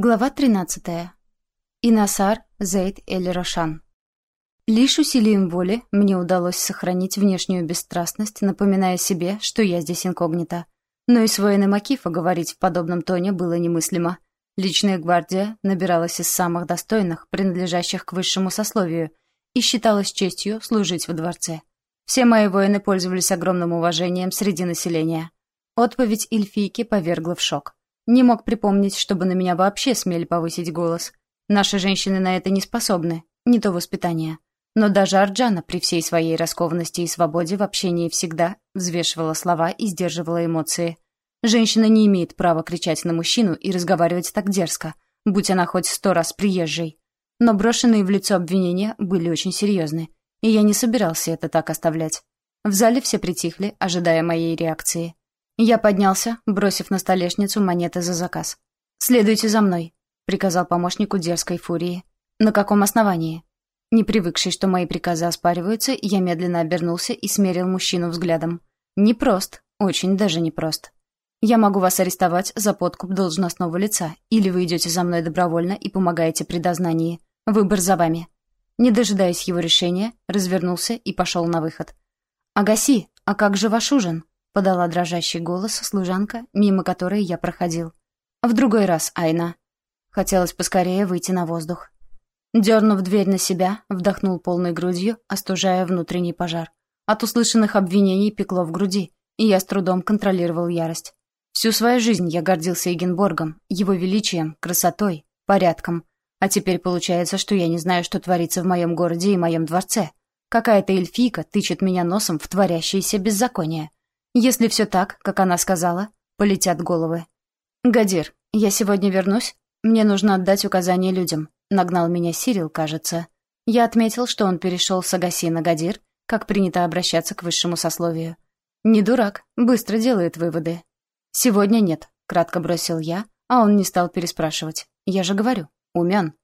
Глава 13. Инасар Зейд Эль-Рошан. Лишь усилием воли мне удалось сохранить внешнюю бесстрастность, напоминая себе, что я здесь инкогнито. Но и с воином Акифа говорить в подобном тоне было немыслимо. Личная гвардия набиралась из самых достойных, принадлежащих к высшему сословию, и считалась честью служить во дворце. Все мои воины пользовались огромным уважением среди населения. Отповедь Ильфийки повергла в шок. Не мог припомнить, чтобы на меня вообще смели повысить голос. Наши женщины на это не способны, не то воспитание. Но даже Арджана при всей своей раскованности и свободе в общении всегда взвешивала слова и сдерживала эмоции. Женщина не имеет права кричать на мужчину и разговаривать так дерзко, будь она хоть сто раз приезжей. Но брошенные в лицо обвинения были очень серьезны, и я не собирался это так оставлять. В зале все притихли, ожидая моей реакции. Я поднялся, бросив на столешницу монеты за заказ. «Следуйте за мной», — приказал помощнику дерзкой фурии. «На каком основании?» Не привыкший, что мои приказы оспариваются, я медленно обернулся и смерил мужчину взглядом. «Непрост, очень даже непрост. Я могу вас арестовать за подкуп должностного лица, или вы идете за мной добровольно и помогаете при дознании. Выбор за вами». Не дожидаясь его решения, развернулся и пошел на выход. «Агаси, а как же ваш ужин?» — подала дрожащий голос служанка, мимо которой я проходил. «В другой раз, Айна». Хотелось поскорее выйти на воздух. Дернув дверь на себя, вдохнул полной грудью, остужая внутренний пожар. От услышанных обвинений пекло в груди, и я с трудом контролировал ярость. Всю свою жизнь я гордился Эгенборгом, его величием, красотой, порядком. А теперь получается, что я не знаю, что творится в моем городе и моем дворце. Какая-то эльфийка тычет меня носом в творящееся беззаконие. Если все так, как она сказала, полетят головы. «Гадир, я сегодня вернусь. Мне нужно отдать указания людям», — нагнал меня Сирил, кажется. Я отметил, что он перешел с Агаси на Гадир, как принято обращаться к высшему сословию. Не дурак, быстро делает выводы. «Сегодня нет», — кратко бросил я, а он не стал переспрашивать. «Я же говорю, умен».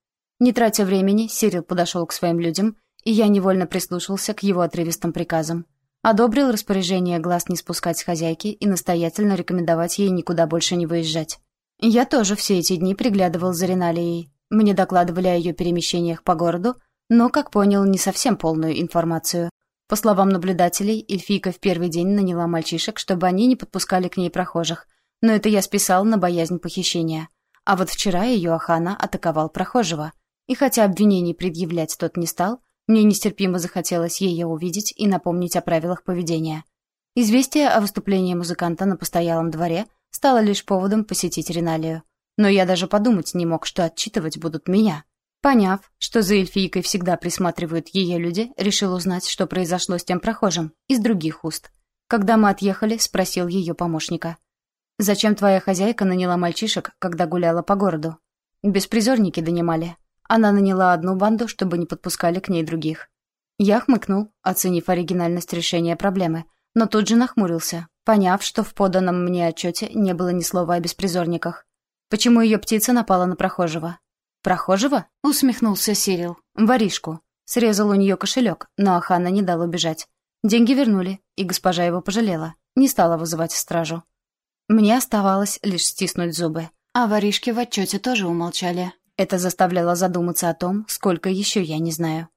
Не тратя времени, Сирил подошел к своим людям, и я невольно прислушался к его отрывистым приказам. Одобрил распоряжение глаз не спускать с хозяйки и настоятельно рекомендовать ей никуда больше не выезжать. Я тоже все эти дни приглядывал за Риналией. Мне докладывали о ее перемещениях по городу, но, как понял, не совсем полную информацию. По словам наблюдателей, Эльфийка в первый день наняла мальчишек, чтобы они не подпускали к ней прохожих. Но это я списал на боязнь похищения. А вот вчера ее Ахана атаковал прохожего. И хотя обвинений предъявлять тот не стал, мне нестерпимо захотелось ее увидеть и напомнить о правилах поведения. Известие о выступлении музыканта на постоялом дворе стало лишь поводом посетить Риналию. Но я даже подумать не мог, что отчитывать будут меня. Поняв, что за эльфийкой всегда присматривают ее люди, решил узнать, что произошло с тем прохожим, из других уст. Когда мы отъехали, спросил ее помощника. «Зачем твоя хозяйка наняла мальчишек, когда гуляла по городу?» «Беспризорники донимали», она наняла одну банду, чтобы не подпускали к ней других. Я хмыкнул, оценив оригинальность решения проблемы, но тут же нахмурился, поняв, что в поданном мне отчете не было ни слова о беспризорниках. Почему ее птица напала на прохожего? «Прохожего?» — усмехнулся Сирил. «Воришку». Срезал у нее кошелек, но Ахана не дал убежать. Деньги вернули, и госпожа его пожалела. Не стала вызывать стражу. Мне оставалось лишь стиснуть зубы. А воришки в отчете тоже умолчали. Это заставляло задуматься о том, сколько еще я не знаю.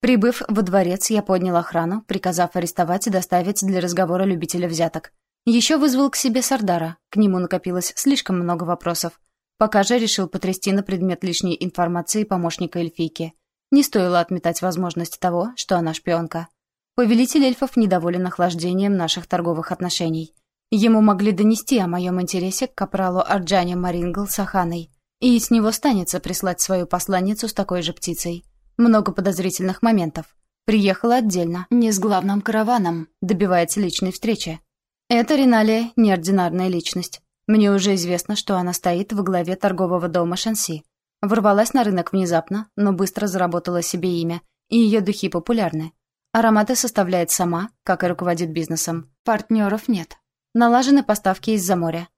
Прибыв во дворец, я поднял охрану, приказав арестовать и доставить для разговора любителя взяток. Еще вызвал к себе Сардара, к нему накопилось слишком много вопросов. Пока же решил потрясти на предмет лишней информации помощника эльфийки. Не стоило отметать возможность того, что она шпионка. Повелитель эльфов недоволен охлаждением наших торговых отношений. Ему могли донести о моем интересе к капралу Арджане Марингл с Аханой. И с него станется прислать свою посланницу с такой же птицей. Много подозрительных моментов. Приехала отдельно, не с главным караваном, добивается личной встречи. Эта Риналия — неординарная личность. Мне уже известно, что она стоит во главе торгового дома Шанси. Ворвалась на рынок внезапно, но быстро заработала себе имя, и ее духи популярны. Ароматы составляет сама, как и руководит бизнесом. Партнеров нет. Налажены поставки из-за моря.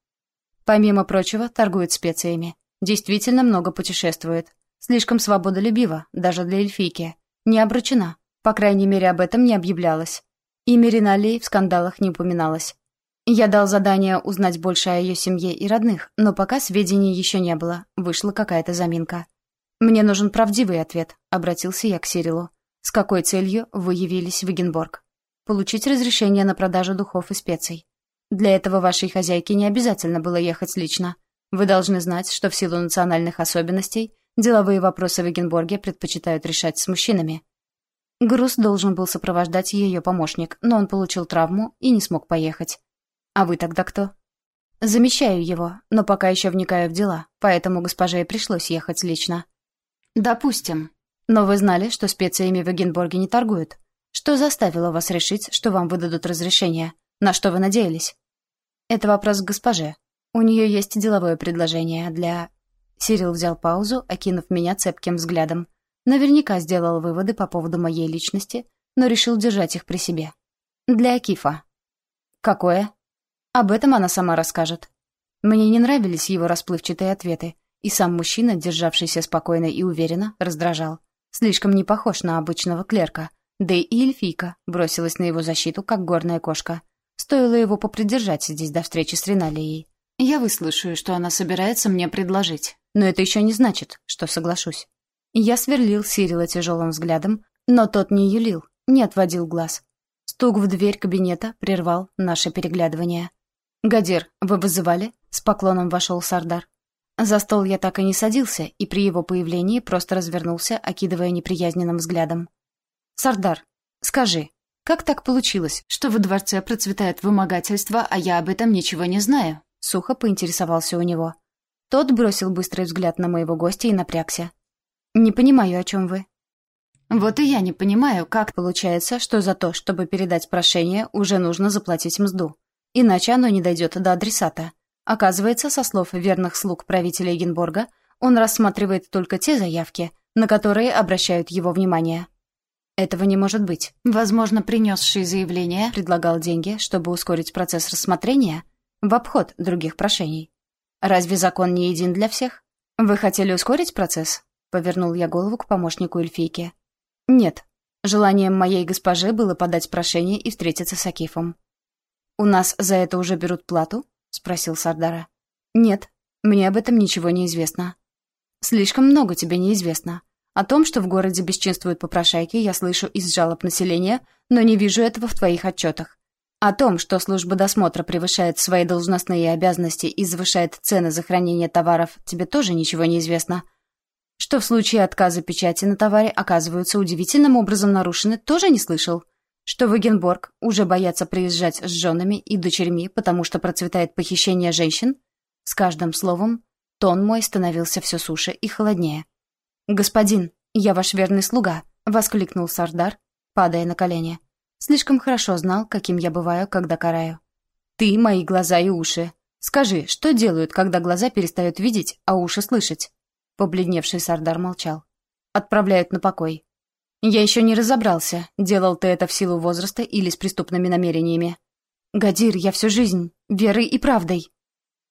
Помимо прочего, торгует специями. Действительно много путешествует. Слишком свободолюбива, даже для эльфийки. Не обручена. По крайней мере, об этом не объявлялось. Имя Риналии в скандалах не упоминалось. Я дал задание узнать больше о ее семье и родных, но пока сведений еще не было. Вышла какая-то заминка. «Мне нужен правдивый ответ», — обратился я к Сирилу. «С какой целью вы явились в Эгенборг?» «Получить разрешение на продажу духов и специй. Для этого вашей хозяйке не обязательно было ехать лично. Вы должны знать, что в силу национальных особенностей деловые вопросы в Эгенборге предпочитают решать с мужчинами». Груз должен был сопровождать ее помощник, но он получил травму и не смог поехать. «А вы тогда кто?» «Замещаю его, но пока еще вникаю в дела, поэтому госпоже и пришлось ехать лично». «Допустим. Но вы знали, что специями в Эгенборге не торгуют? Что заставило вас решить, что вам выдадут разрешение? На что вы надеялись?» «Это вопрос к госпоже. У нее есть деловое предложение для...» Сирил взял паузу, окинув меня цепким взглядом. Наверняка сделал выводы по поводу моей личности, но решил держать их при себе. «Для Акифа». «Какое?» Об этом она сама расскажет. Мне не нравились его расплывчатые ответы, и сам мужчина, державшийся спокойно и уверенно, раздражал. Слишком не похож на обычного клерка. Да и эльфийка бросилась на его защиту, как горная кошка. Стоило его попридержать здесь до встречи с Риналией. Я выслушаю, что она собирается мне предложить. Но это еще не значит, что соглашусь. Я сверлил Сирила тяжелым взглядом, но тот не юлил, не отводил глаз. Стук в дверь кабинета прервал наше переглядывание. «Гадир, вы вызывали?» — с поклоном вошел Сардар. За стол я так и не садился, и при его появлении просто развернулся, окидывая неприязненным взглядом. «Сардар, скажи, как так получилось, что во дворце процветает вымогательство, а я об этом ничего не знаю?» Сухо поинтересовался у него. Тот бросил быстрый взгляд на моего гостя и напрягся. «Не понимаю, о чем вы». «Вот и я не понимаю, как получается, что за то, чтобы передать прошение, уже нужно заплатить мзду. Иначе оно не дойдет до адресата. Оказывается, со слов верных слуг правителя Эгенборга, он рассматривает только те заявки, на которые обращают его внимание. Этого не может быть. Возможно, принесший заявление предлагал деньги, чтобы ускорить процесс рассмотрения в обход других прошений. Разве закон не един для всех? Вы хотели ускорить процесс? Повернул я голову к помощнику эльфийки. Нет. Желанием моей госпожи было подать прошение и встретиться с Акифом. «У нас за это уже берут плату?» — спросил Сардара. «Нет, мне об этом ничего не известно». «Слишком много тебе неизвестно. О том, что в городе бесчинствуют попрошайки, я слышу из жалоб населения, но не вижу этого в твоих отчетах. О том, что служба досмотра превышает свои должностные обязанности и завышает цены за хранение товаров, тебе тоже ничего не известно. Что в случае отказа печати на товаре оказываются удивительным образом нарушены, тоже не слышал что в Эгенборг уже боятся приезжать с женами и дочерьми, потому что процветает похищение женщин? С каждым словом тон мой становился все суше и холоднее. «Господин, я ваш верный слуга», — воскликнул Сардар, падая на колени. Слишком хорошо знал, каким я бываю, когда караю. «Ты — мои глаза и уши. Скажи, что делают, когда глаза перестают видеть, а уши слышать?» Побледневший Сардар молчал. «Отправляют на покой. Я еще не разобрался, делал ты это в силу возраста или с преступными намерениями. Гадир, я всю жизнь, верой и правдой.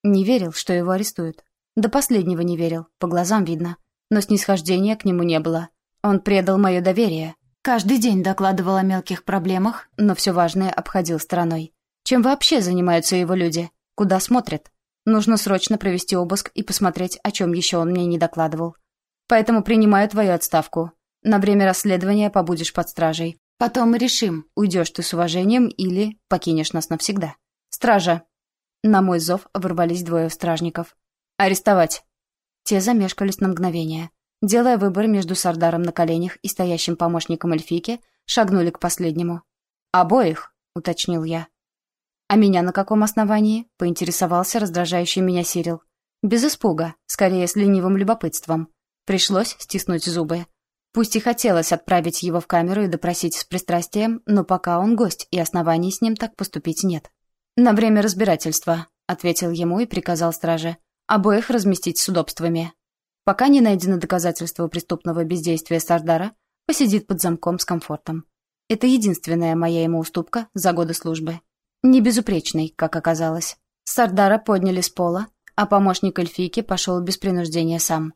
Не верил, что его арестуют. До последнего не верил, по глазам видно. Но снисхождения к нему не было. Он предал мое доверие. Каждый день докладывал о мелких проблемах, но все важное обходил стороной. Чем вообще занимаются его люди? Куда смотрят? Нужно срочно провести обыск и посмотреть, о чем еще он мне не докладывал. Поэтому принимаю твою отставку. На время расследования побудешь под стражей. Потом мы решим, уйдешь ты с уважением или покинешь нас навсегда. Стража!» На мой зов ворвались двое стражников. «Арестовать!» Те замешкались на мгновение. Делая выбор между Сардаром на коленях и стоящим помощником эльфийки, шагнули к последнему. «Обоих?» — уточнил я. «А меня на каком основании?» — поинтересовался раздражающий меня Сирил. Без испуга, скорее с ленивым любопытством. Пришлось стиснуть зубы. Пусть и хотелось отправить его в камеру и допросить с пристрастием, но пока он гость, и оснований с ним так поступить нет. «На время разбирательства», — ответил ему и приказал страже. «Обоих разместить с удобствами. Пока не найдено доказательство преступного бездействия Сардара, посидит под замком с комфортом. Это единственная моя ему уступка за годы службы. Не безупречный, как оказалось. Сардара подняли с пола, а помощник эльфийки пошел без принуждения сам.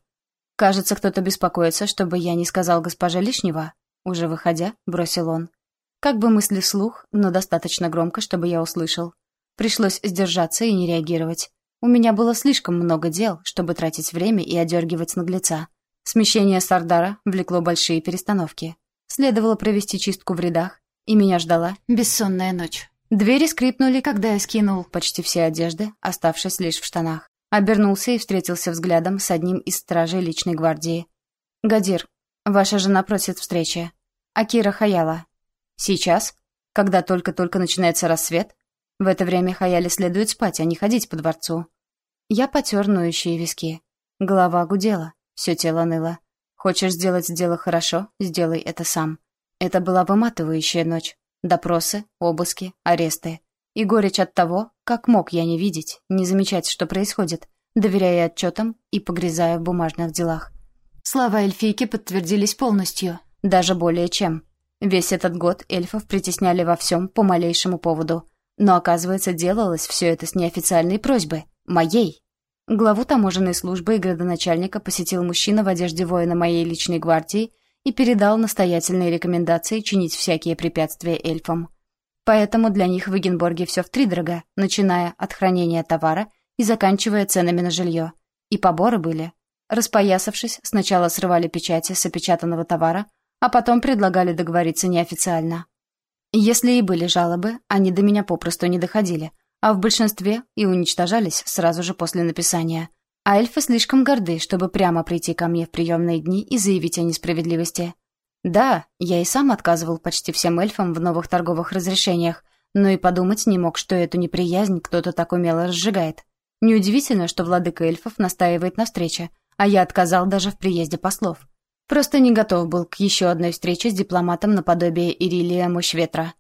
«Кажется, кто-то беспокоится, чтобы я не сказал госпоже лишнего». Уже выходя, бросил он. Как бы мысли вслух, но достаточно громко, чтобы я услышал. Пришлось сдержаться и не реагировать. У меня было слишком много дел, чтобы тратить время и одергивать наглеца. Смещение Сардара влекло большие перестановки. Следовало провести чистку в рядах, и меня ждала бессонная ночь. Двери скрипнули, когда я скинул почти все одежды, оставшись лишь в штанах. Обернулся и встретился взглядом с одним из стражей личной гвардии. «Гадир, ваша жена просит встречи. Акира Хаяла. Сейчас? Когда только-только начинается рассвет? В это время Хаяле следует спать, а не ходить по дворцу». Я потер ноющие виски. Голова гудела, все тело ныло. Хочешь сделать дело хорошо, сделай это сам. Это была выматывающая ночь. Допросы, обыски, аресты. И горечь от того, как мог я не видеть, не замечать, что происходит, доверяя отчетам и погрязая в бумажных делах. Слова эльфийки подтвердились полностью, даже более чем. Весь этот год эльфов притесняли во всем по малейшему поводу. Но, оказывается, делалось все это с неофициальной просьбы. Моей. Главу таможенной службы и градоначальника посетил мужчина в одежде воина моей личной гвардии и передал настоятельные рекомендации чинить всякие препятствия эльфам. Поэтому для них в Эгенборге все втридорога, начиная от хранения товара и заканчивая ценами на жилье. И поборы были. Распоясавшись, сначала срывали печати с опечатанного товара, а потом предлагали договориться неофициально. Если и были жалобы, они до меня попросту не доходили — а в большинстве и уничтожались сразу же после написания. А эльфы слишком горды, чтобы прямо прийти ко мне в приемные дни и заявить о несправедливости. Да, я и сам отказывал почти всем эльфам в новых торговых разрешениях, но и подумать не мог, что эту неприязнь кто-то так умело разжигает. Неудивительно, что владыка эльфов настаивает на встрече, а я отказал даже в приезде послов. Просто не готов был к еще одной встрече с дипломатом наподобие Ирилия Мощветра.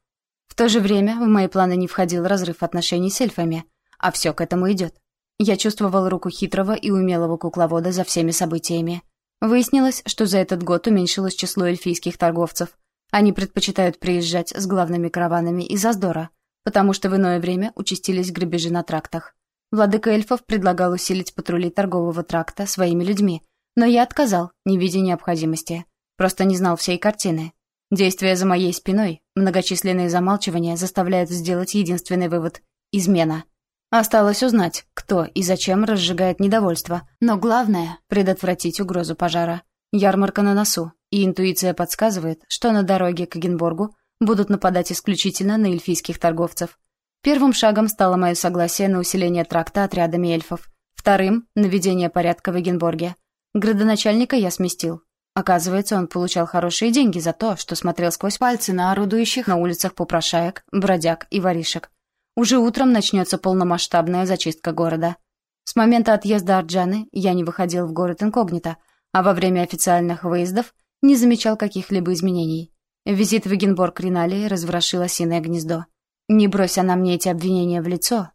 В то же время в мои планы не входил разрыв отношений с эльфами, а все к этому идет. Я чувствовал руку хитрого и умелого кукловода за всеми событиями. Выяснилось, что за этот год уменьшилось число эльфийских торговцев. Они предпочитают приезжать с главными караванами из Аздора, потому что в иное время участились грабежи на трактах. Владыка эльфов предлагал усилить патрули торгового тракта своими людьми, но я отказал, не видя необходимости. Просто не знал всей картины. Действия за моей спиной, многочисленные замалчивания заставляют сделать единственный вывод — измена. Осталось узнать, кто и зачем разжигает недовольство, но главное — предотвратить угрозу пожара. Ярмарка на носу, и интуиция подсказывает, что на дороге к Эгенборгу будут нападать исключительно на эльфийских торговцев. Первым шагом стало мое согласие на усиление тракта отрядами эльфов. Вторым — наведение порядка в Эгенборге. Градоначальника я сместил, Оказывается, он получал хорошие деньги за то, что смотрел сквозь пальцы на орудующих на улицах попрошаек, бродяг и воришек. Уже утром начнется полномасштабная зачистка города. С момента отъезда Арджаны я не выходил в город инкогнито, а во время официальных выездов не замечал каких-либо изменений. Визит в Эгенборг Риналии разворошил осиное гнездо. Не брось она мне эти обвинения в лицо.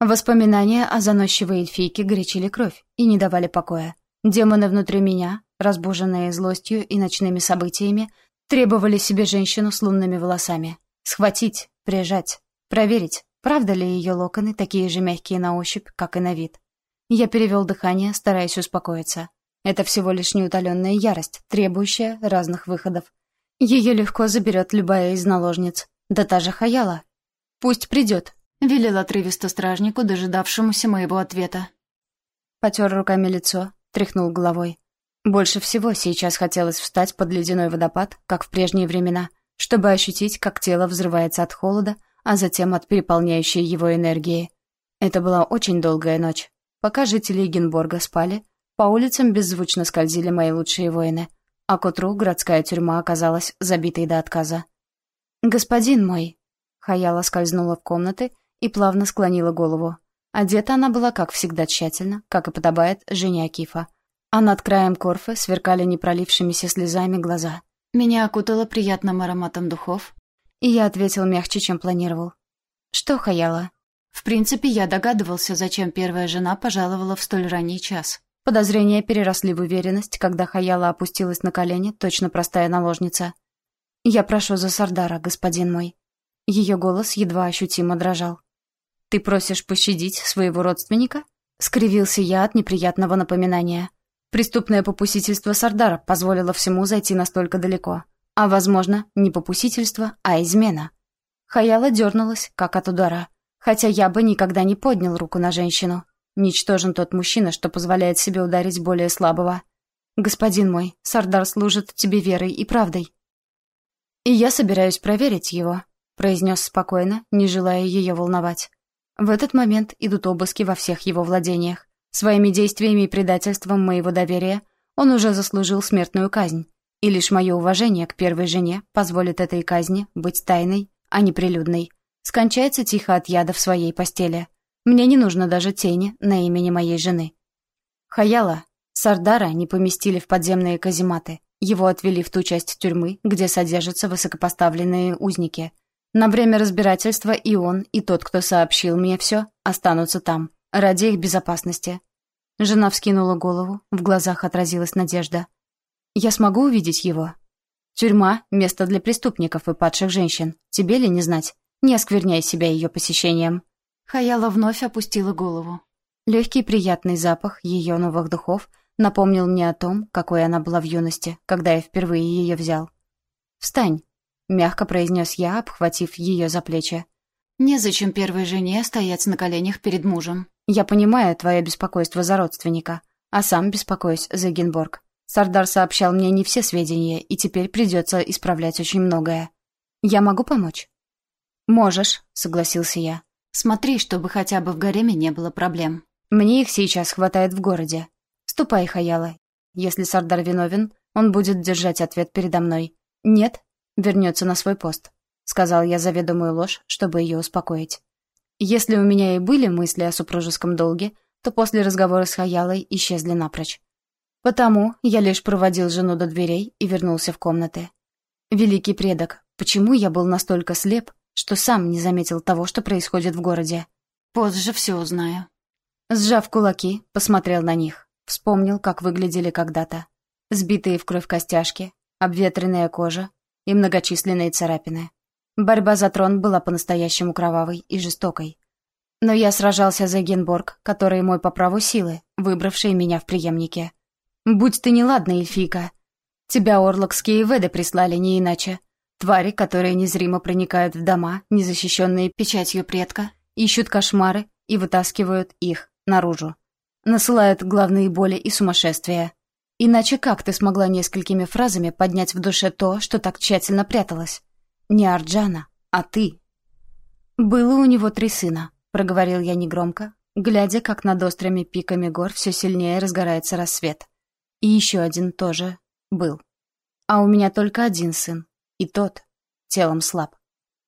Воспоминания о заносчивой эльфийке горячили кровь и не давали покоя. Демоны внутри меня, разбуженные злостью и ночными событиями, требовали себе женщину с лунными волосами. Схватить, прижать, проверить, правда ли ее локоны такие же мягкие на ощупь, как и на вид. Я перевел дыхание, стараясь успокоиться. Это всего лишь неутоленная ярость, требующая разных выходов. Ее легко заберет любая из наложниц, да та же Хаяла. «Пусть придет», — велел отрывисто стражнику, дожидавшемуся моего ответа. Потер руками лицо, тряхнул головой. Больше всего сейчас хотелось встать под ледяной водопад, как в прежние времена, чтобы ощутить, как тело взрывается от холода, а затем от переполняющей его энергии. Это была очень долгая ночь. Пока жители Генборга спали, по улицам беззвучно скользили мои лучшие воины, а к утру городская тюрьма оказалась забитой до отказа. «Господин мой!» Хаяла скользнула в комнаты и плавно склонила голову. Одета она была, как всегда, тщательно, как и подобает жене Акифа а над краем корфы сверкали непролившимися слезами глаза. Меня окутало приятным ароматом духов, и я ответил мягче, чем планировал. «Что, Хаяла?» В принципе, я догадывался, зачем первая жена пожаловала в столь ранний час. Подозрения переросли в уверенность, когда Хаяла опустилась на колени, точно простая наложница. «Я прошу за Сардара, господин мой». Ее голос едва ощутимо дрожал. «Ты просишь пощадить своего родственника?» Скривился я от неприятного напоминания. Преступное попустительство Сардара позволило всему зайти настолько далеко. А, возможно, не попустительство, а измена. Хаяла дернулась, как от удара. Хотя я бы никогда не поднял руку на женщину. Ничтожен тот мужчина, что позволяет себе ударить более слабого. Господин мой, Сардар служит тебе верой и правдой. И я собираюсь проверить его, произнес спокойно, не желая ее волновать. В этот момент идут обыски во всех его владениях. Своими действиями и предательством моего доверия он уже заслужил смертную казнь. И лишь мое уважение к первой жене позволит этой казни быть тайной, а не прилюдной. Скончается тихо от яда в своей постели. Мне не нужно даже тени на имени моей жены. Хаяла, Сардара не поместили в подземные казематы. Его отвели в ту часть тюрьмы, где содержатся высокопоставленные узники. На время разбирательства и он, и тот, кто сообщил мне все, останутся там, ради их безопасности. Жена вскинула голову, в глазах отразилась надежда. «Я смогу увидеть его?» «Тюрьма — место для преступников и падших женщин. Тебе ли не знать? Не оскверняй себя ее посещением». Хаяла вновь опустила голову. Легкий приятный запах ее новых духов напомнил мне о том, какой она была в юности, когда я впервые ее взял. «Встань», — мягко произнес я, обхватив ее за плечи. «Незачем первой жене стоять на коленях перед мужем. Я понимаю твое беспокойство за родственника, а сам беспокоюсь за Генборг. Сардар сообщал мне не все сведения, и теперь придется исправлять очень многое. Я могу помочь?» «Можешь», — согласился я. «Смотри, чтобы хотя бы в гареме не было проблем. Мне их сейчас хватает в городе. Ступай, Хаяла. Если Сардар виновен, он будет держать ответ передо мной. Нет, вернется на свой пост», — сказал я заведомую ложь, чтобы ее успокоить. Если у меня и были мысли о супружеском долге, то после разговора с Хаялой исчезли напрочь. Потому я лишь проводил жену до дверей и вернулся в комнаты. Великий предок, почему я был настолько слеп, что сам не заметил того, что происходит в городе? Позже все узнаю. Сжав кулаки, посмотрел на них. Вспомнил, как выглядели когда-то. Сбитые в кровь костяшки, обветренная кожа и многочисленные царапины. Борьба за трон была по-настоящему кровавой и жестокой. Но я сражался за Генборг, который мой по праву силы, выбравший меня в преемнике. Будь ты неладна, эльфийка. Тебя орлокские веды прислали не иначе. Твари, которые незримо проникают в дома, незащищенные печатью предка, ищут кошмары и вытаскивают их наружу. Насылают главные боли и сумасшествия. Иначе как ты смогла несколькими фразами поднять в душе то, что так тщательно пряталось? Не Арджана, а ты. Было у него три сына, проговорил я негромко, глядя, как над острыми пиками гор все сильнее разгорается рассвет. И еще один тоже был. А у меня только один сын, и тот телом слаб.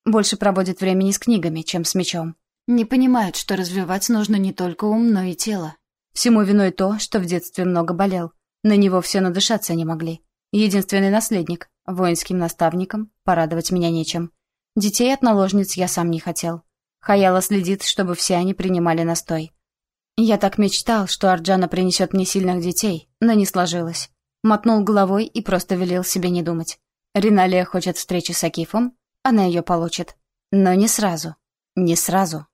Больше проводит времени с книгами, чем с мечом. Не понимает, что развивать нужно не только ум, но и тело. Всему виной то, что в детстве много болел. На него все надышаться не могли. Единственный наследник, воинским наставником, порадовать меня нечем. Детей от наложниц я сам не хотел. Хаяла следит, чтобы все они принимали настой. Я так мечтал, что Арджана принесет мне сильных детей, но не сложилось. Мотнул головой и просто велел себе не думать. Риналия хочет встречи с Акифом, она ее получит. Но не сразу. Не сразу.